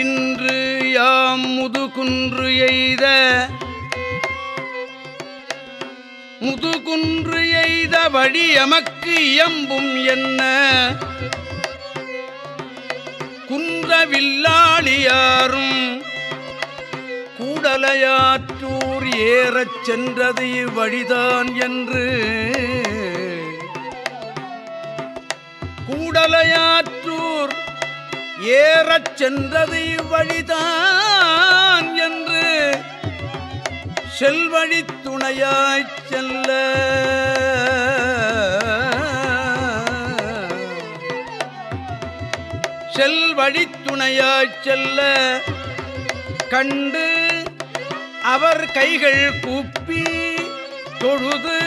இன்று யாம் முதுகுன்று எய்த முதுகுன்று எய்த வழி எமக்கு இயம்பும் என்ன? குன்றவில்லாளியாரும் கூடலையாற்றூர் ஏறச் சென்றது இவ்வழிதான் என்று. கூடலையாற்றூர் ஏறச் சென்றது இவ்வழிதான் என்று செல்வழி துணையாய்ச் செல்ல. செல்வழி துணையாய்ச் செல்ல கண்டு அவர் கைகள் கூப்பி தொழுது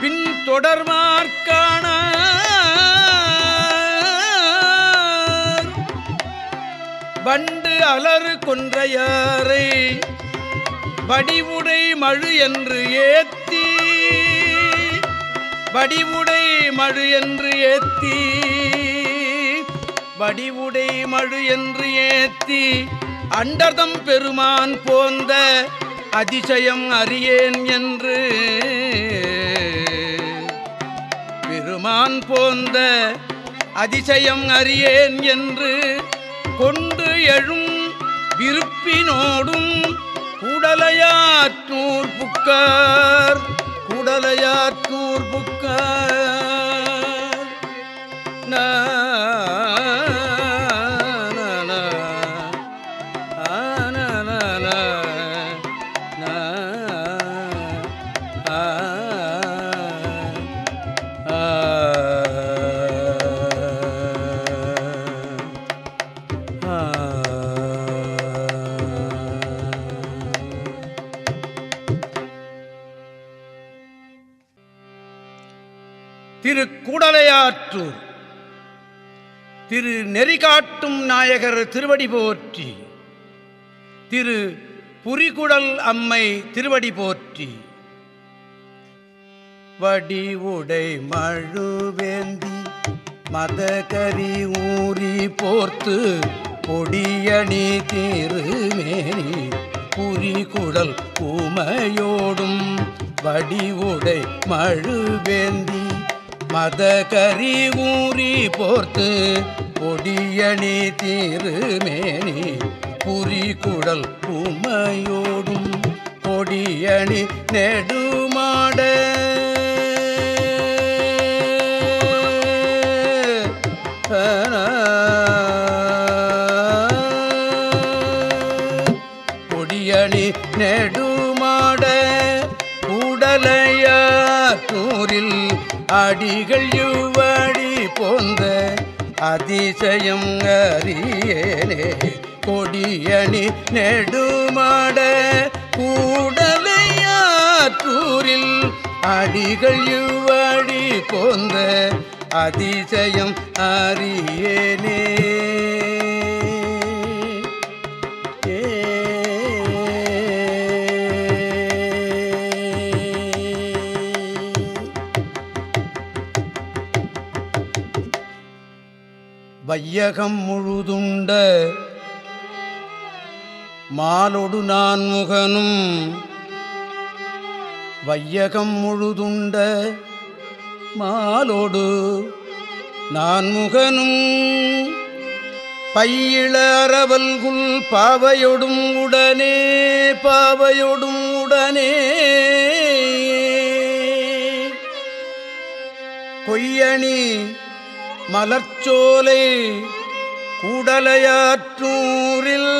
பின் தொடர்மார்க்கான வண்டு அலறு கொன்றையாரை வடிவுடை மழு என்று ஏத்தி. வடிவுடை மழு என்று ஏத்தி. வடிவுடை மழு என்று ஏத்தி. அண்டர்தம் பெருமான் போந்த அதிசயம் அறியேன் என்று. பெருமான் போந்த அதிசயம் அறியேன் என்று கொண்டு எழும் விருப்பினோடும் குடலையாற்றூர் புக்கார். குடலையாற்றூர் புக்கார். திரு கூடலையாற்றூர் திரு நெறிகாட்டும் நாயகர் திருவடி போற்றி. திரு புரிகுடல் அம்மை திருவடி போற்றி. வடி உடை மழுவேந்தி மதகரி ஊறி போர்த்து பொடியணி திருமேனி புரிகுடல் பூமையோடும் உடை மழுவேந்தி மதகரி ஊறி போர்த்து பொடியணி திருமேனி புரிகுடல் உமையோடும் கொடியணி நெடுமாட. கொடியணி நெடுமாட உடலையூரில் அடிகள் யுவடி போந்த அதிசயம் அறியேனே. கொடியணி நெடுமாட கூடலையாற்றூரில் அடிகள் யுவடி போந்த அதிசயம் அறியேனே. வையகம் முழுதுண்ட மாலொடு நான் முகனும் வையகம் முழுதுண்ட மாலோடு நான்முகனும் பையிள அரவல்குல் பாவையொடும் உடனே பாவையொடும் உடனே. கொய்யணி மலர்ச்சோலை கூடலையாற்றூரில்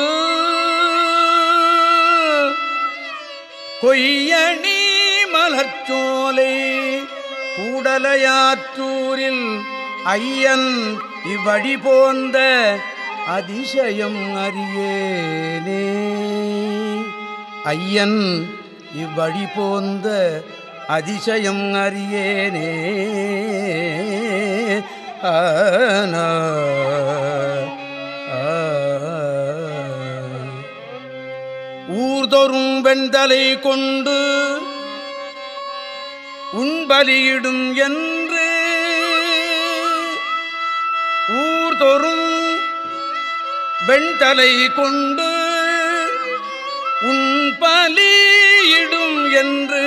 கொய்யணி மலர்ச்சோலை கூடலையாற்றூரில் ஐயன் இவ்வழி போந்த அதிசயம் அறியேனே. ஐயன் இவ்வழி போந்த அதிசயம் அறியேனே. ஆனா ஊர்தொரும் வெண்தலை கொண்டு உண்பலியிடும் என்று ஊர்தொறும் வெண்தலை கொண்டு உண்பலியிடும் என்று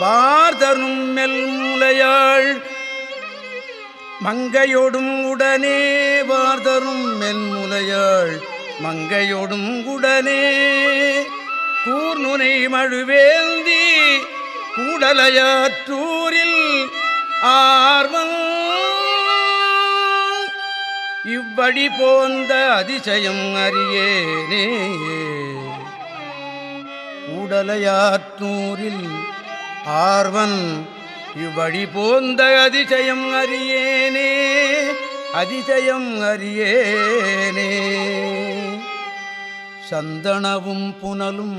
வார்தரும் மெல்முலையாள் மங்கையோடும் உடனே வார்தரும் மென்முலையாள். மங்கையோடும் உடனே கூர்நுனை மழுவேந்தி கூடலையாற்றூரில் ஆர்வம். இவ்வழி போந்த அதிசயம் அறியேனே. கூடலையாற்றூரில் ஆர்வன் இவ்வழி போந்த அதிசயம் அறியேனே அதிசயம் அறியேனே சந்தனவும் புனலும்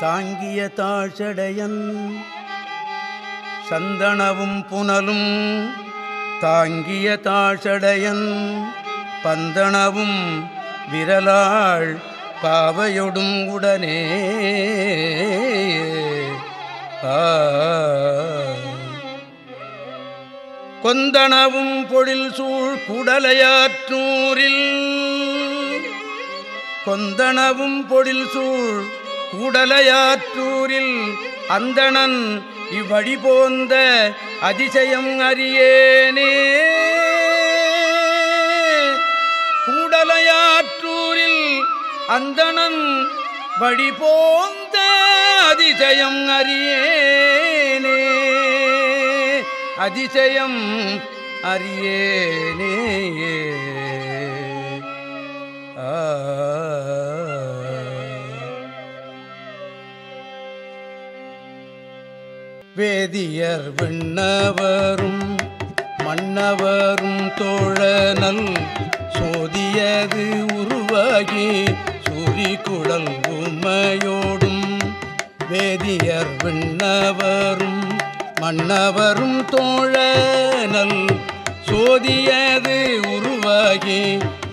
தாங்கிய தாழ்சடையன் சந்தனவும் புனலும் தாங்கிய தாழ்சடையன் பந்தனவும் விரலாள் பாவையொடும் உடனே ஆ. கொந்தனவும் பொழில் சூழ் குடலையாற்றூரில். கொந்தனவும் பொழில் சூழ் கூடலையாற்றூரில் அந்தணன் இவ்வழி போந்த அதிசயம் அறியேனே. கூடலையாற்றூரில் அந்தணன் வழி போந்த அதிசயம் அறியேனே. அதிசயம் அறியேனே. வேதியர் விண்ணவரும் மன்னவரும் தோழனல் சோதியது உருவாகி சூரிகுழல் உமையோடும் வேதியர் விண்ணவரும் மன்னவரும் தோழனல் சோதியது உருவாகி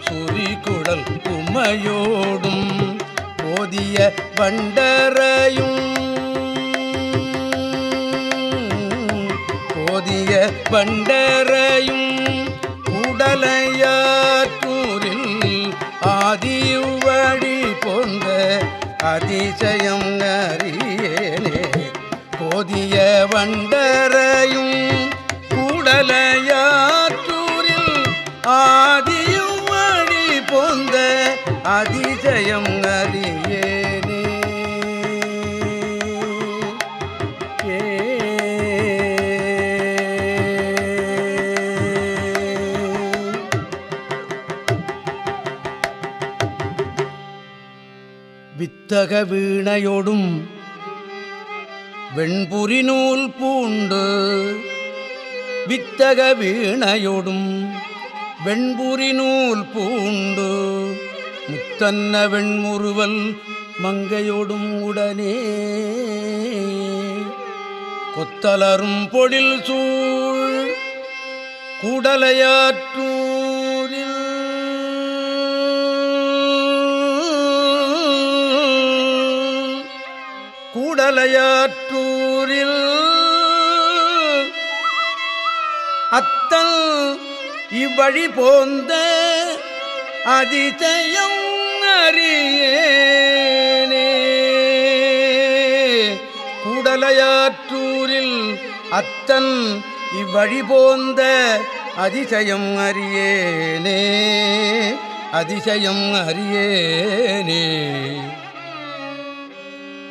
சூரிகுழல் உமையோடும் போதிய வண்டரையும் போதிய பண்டரையும் உடலையாற்றூரில் ஆதிவழி போன்ற அதிசயம் அறியேனே போதிய வண்ட வித்தக வீணையோடும் வெண்புரி நூல் பூண்டு வித்தக வீணையோடும் வெண்புரி நூல் பூண்டு முத்தன்ன வெண்முறுவல் மங்கையோடும் உடனே. கொத்தலரும் பொழில் சூழ் கூடலையாற்று கூடலையாற்றூரில் அத்தல் இவ்வழி போந்த அதிசயம் அறியேனே. கூடலையாற்றூரில் அத்தன் இவ்வழி போந்த அதிசயம் அறியேனே. அதிசயம் அறியேனே.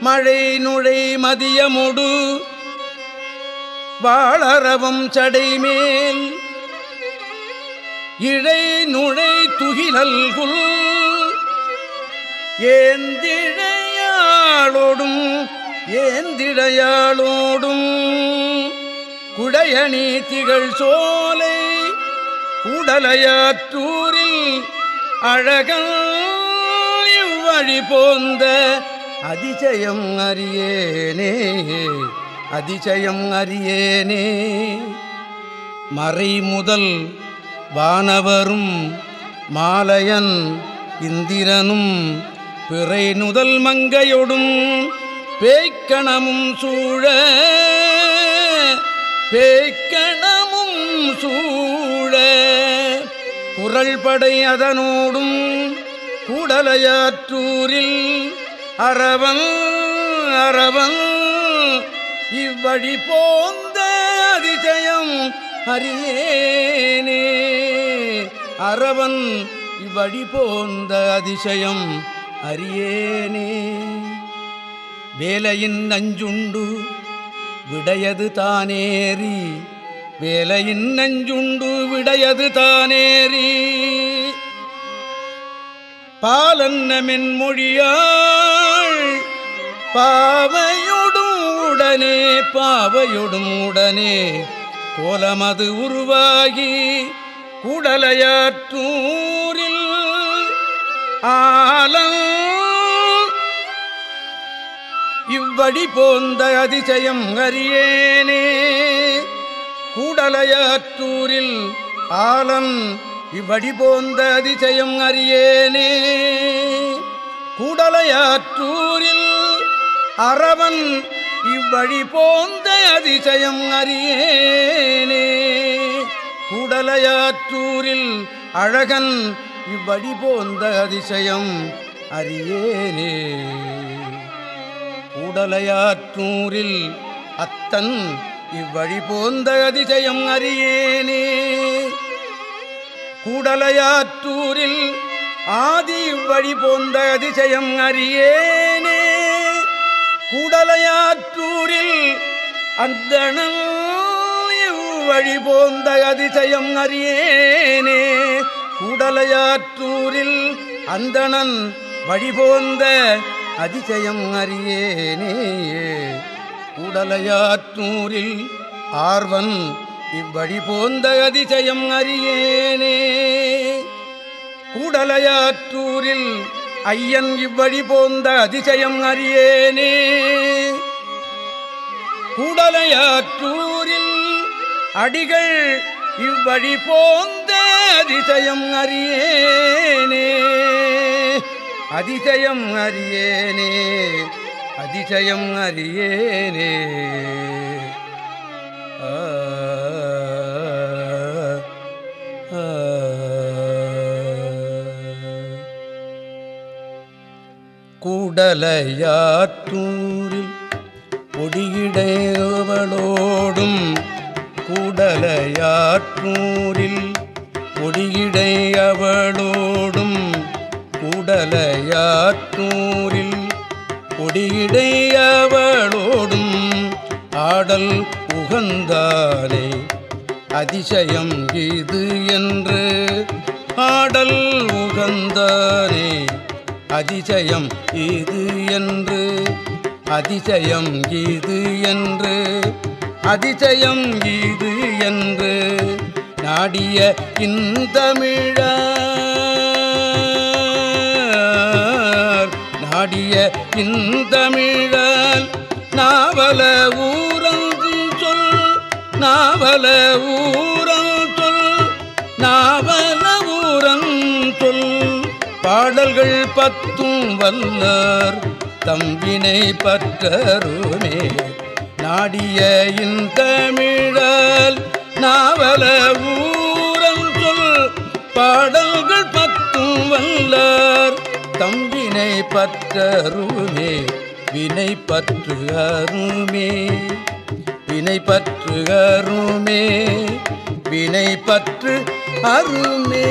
மழை நுழை மதியமுடு வாழறவும் சடைமேல் இழை நுழை துகிலல்குள் ஏந்திழையாளோடும் ஏந்திழையாளோடும் குடையணி திகழ் சோலை உடலையாற்றூரில் அழகல் இவ்வழி போந்த அதிசயம் அறியேனே அதிசயம் அறியேனே. மறை முதல் வானவரும் மாலையன் இந்திரனும் பிறை நுதல் மங்கையொடும் பேய்க்கணமும் சூழ பேய்க்கணமும் சூழ. குரல் படை அதனோடும் கூடலையாற்றூரில் அரவன் அரவன் இவ்வழி போந்த அதிசயம் அறியேனே. அரவன் இவ்வழி போந்த அதிசயம் அறியேனே. வேலையின் நஞ்சுண்டு விடையது தானேறி. வேலையின் நஞ்சுண்டு விடையது தானேறி. பாலன்னமென் மொழியாள் பாவையொடும் உடனே பாவையொடும் உடனே கோலமது உருவாகி குடலையாற்றூரில் ஆலம். இவ்வடி போந்த அதிசயம் அறியேனே கூடலையாற்றூரில் ஆலன் இவ்வடி போந்த அதிசயம் அறியேனே கூடலையாற்றூரில் அரவன் இவ்வழி போந்த அதிசயம் அறியேனே. குடலையாற்றூரில் அழகன் இவ்வழி போந்த அதிசயம் அறியேனே. கூடலையாற்றூரில் அத்தன் இவ்வழி போந்த அதிசயம் அறியேனே. கூடலையாற்றூரில் ஆதி இவ்வழி போந்த அதிசயம் அறியேனே. கூடலையாற்றூரில் அந்தணன் வழி போந்த அதிசயம் அறியேனே. கூடலையாற்றூரில் அந்தணன் வழிபோந்த அதிசயம் அறியேனே. கூடலையாற்றூரில் ஆர்வன் இவ்வழி போந்த அதிசயம் அறியேனே. கூடலையாற்றூரில் ஐயன் இவ்வழி போந்த அதிசயம் அறியேனே. கூடலையாற்றூரில் அடிகள் இவ்வழி போந்த அதிசயம் அறியேனே. அதிசயம் அறியேனே அதிசயம் அறியேனே. கூடலையாற்றூரில் பொடியிடையவளோடும் கூடலையாற்றூரில் பொடியிடையவளோடும் கூடலையாற்றூரில் பொடியிடையவளோடும் ஆடல் உகந்தானே அதிசயம் இது என்று ஆடல் உகந்தானே அதிசயம் இது என்று. அதிசயம் இது என்று. அதிசயம் இது என்று. நாடிய இந்தமிழார் நாடிய இந்தமிழால். நாவல ஊரங்கு சொல். நாவல ஊரங் சொல். நாவல ஊரங் சொல். பாடல்கள் பத்தும் வல்லார் தம்பினை பற்றருமே. நாடிய இந்தமிழால் நாவல ஊரங் சொல் பாடல்கள் பத்தும் வல்லார் தம்பினை பற்றருமே. வினை பற்று அருமே வினை பற்று அருமே வினை பற்று அருமே.